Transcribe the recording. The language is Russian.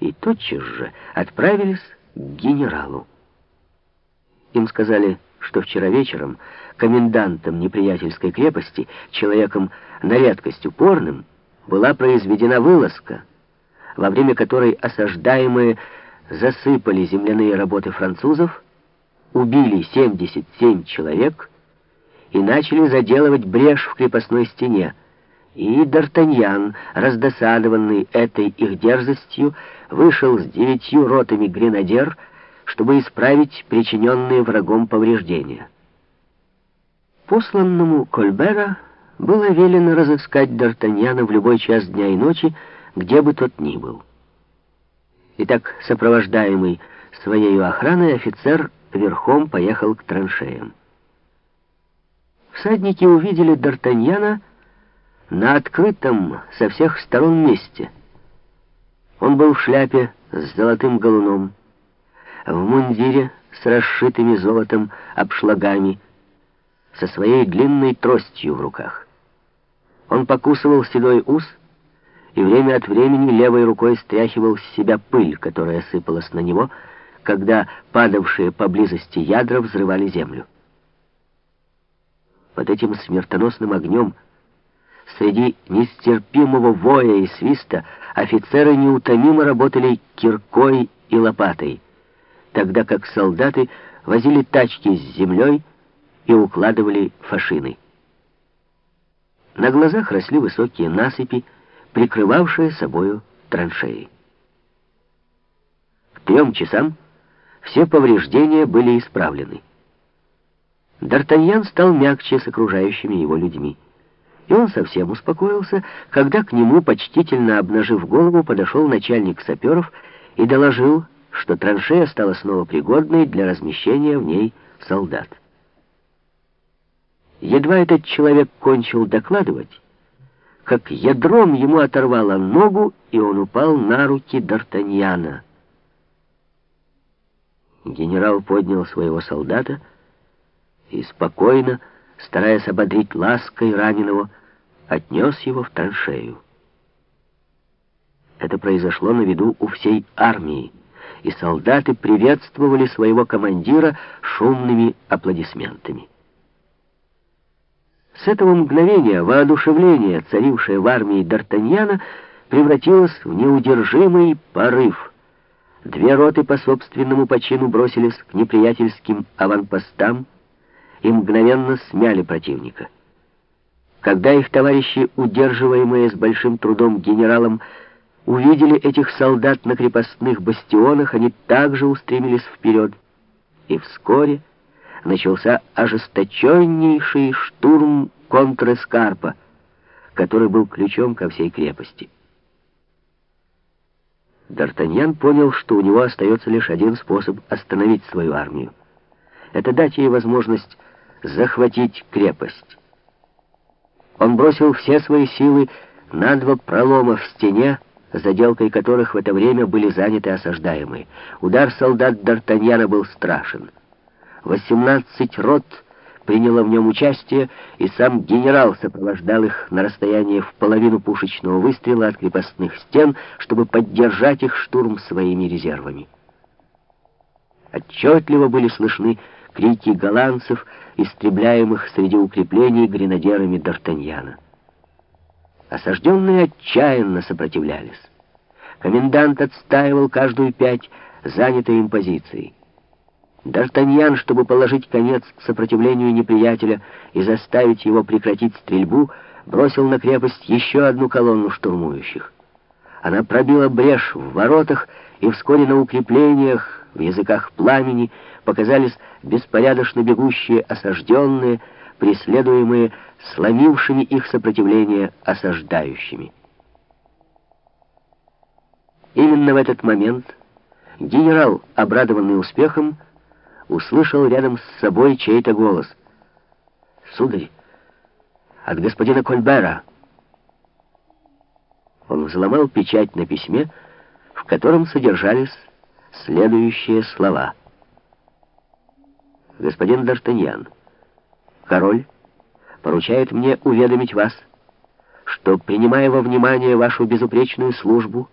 и тотчас же отправились к генералу. Им сказали, что вчера вечером комендантом неприятельской крепости, человеком на редкость упорным, была произведена вылазка, во время которой осаждаемые засыпали земляные работы французов, убили 77 человек и начали заделывать брешь в крепостной стене. И Д'Артаньян, раздосадованный этой их дерзостью, вышел с девятью ротами гренадер, чтобы исправить причиненные врагом повреждения. Посланному Кольбера было велено разыскать Д'Артаньяна в любой час дня и ночи, где бы тот ни был. Итак, сопровождаемый своей охраной, офицер верхом поехал к траншеям. Всадники увидели Д'Артаньяна на открытом со всех сторон месте. Он был в шляпе с золотым галуном, в мундире с расшитыми золотом обшлагами, со своей длинной тростью в руках. Он покусывал седой ус и время от времени левой рукой стряхивал с себя пыль, которая сыпалась на него, когда падавшие поблизости ядра взрывали землю. Под этим смертоносным огнем, среди нестерпимого воя и свиста, офицеры неутомимо работали киркой и лопатой, тогда как солдаты возили тачки с землей и укладывали фашины. На глазах росли высокие насыпи, прикрывавшие собою траншеи. К трем часам все повреждения были исправлены. Д'Артаньян стал мягче с окружающими его людьми. И он совсем успокоился, когда к нему, почтительно обнажив голову, подошел начальник саперов и доложил, что траншея стала снова пригодной для размещения в ней солдат. Едва этот человек кончил докладывать, как ядром ему оторвало ногу, и он упал на руки Д'Артаньяна. Генерал поднял своего солдата и спокойно, стараясь ободрить лаской раненого, отнес его в траншею. Это произошло на виду у всей армии, и солдаты приветствовали своего командира шумными аплодисментами. С этого мгновения воодушевление, царившее в армии Д'Артаньяна, превратилось в неудержимый порыв. Две роты по собственному почину бросились к неприятельским аванпостам и мгновенно смяли противника. Когда их товарищи, удерживаемые с большим трудом генералом, увидели этих солдат на крепостных бастионах, они также устремились вперед. И вскоре начался ожесточеннейший штурм контрэскарпа, который был ключом ко всей крепости. Д'Артаньян понял, что у него остается лишь один способ остановить свою армию. Это дать ей возможность захватить крепость. Он бросил все свои силы на два пролома в стене, заделкой которых в это время были заняты осаждаемые. Удар солдат Д'Артаньяна был страшен. 18 рот приняло в нем участие, и сам генерал сопровождал их на расстоянии в половину пушечного выстрела от крепостных стен, чтобы поддержать их штурм своими резервами. Отчетливо были слышны крики голландцев, истребляемых среди укреплений гренадерами Д'Артаньяна. Осажденные отчаянно сопротивлялись. Комендант отстаивал каждую пять занятой им позиции. Д'Артаньян, чтобы положить конец сопротивлению неприятеля и заставить его прекратить стрельбу, бросил на крепость еще одну колонну штурмующих. Она пробила брешь в воротах, и вскоре на укреплениях, в языках пламени, показались беспорядочно бегущие осажденные, преследуемые сломившими их сопротивление осаждающими. Именно в этот момент генерал, обрадованный успехом, услышал рядом с собой чей-то голос. «Сударь, от господина Кольбера». Он взломал печать на письме, в котором содержались следующие слова. «Господин Д'Артаньян, король поручает мне уведомить вас, что, принимая во внимание вашу безупречную службу,